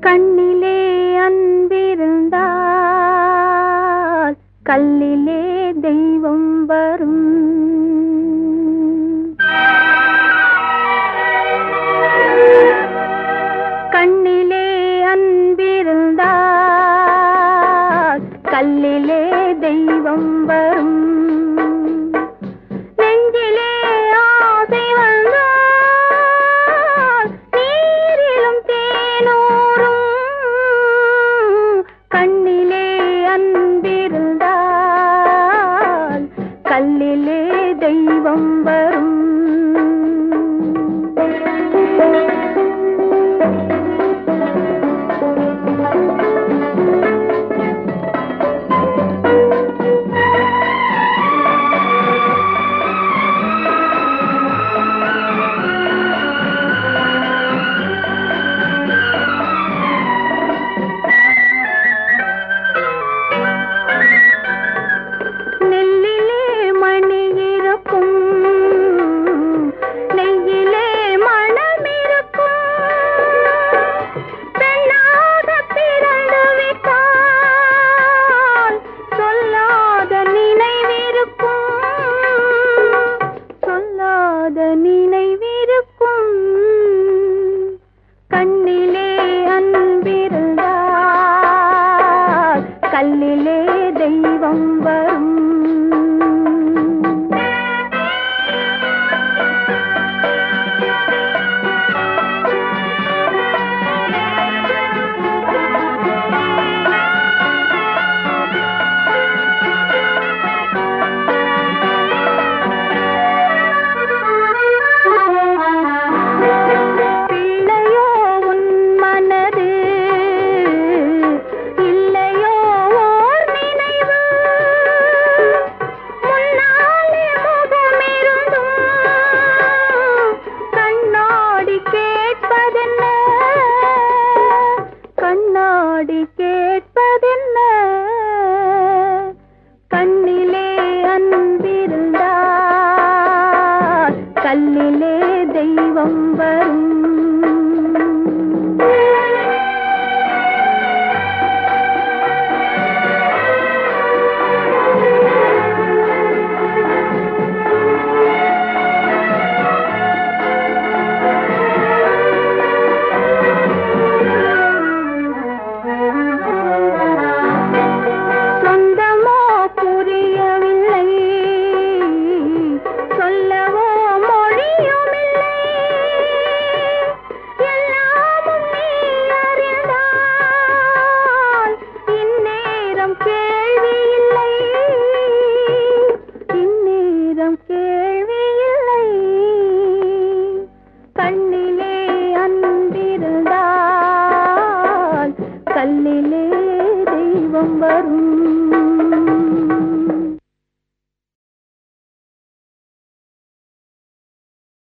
கண்ணிலே அன்பிருந்தால் கல்லிலே தெய்வம் வரும். கண்ணிலே அன்பிருந்தால் கல்லிலே மேலே தெய்வம் வரும் அம்பரும்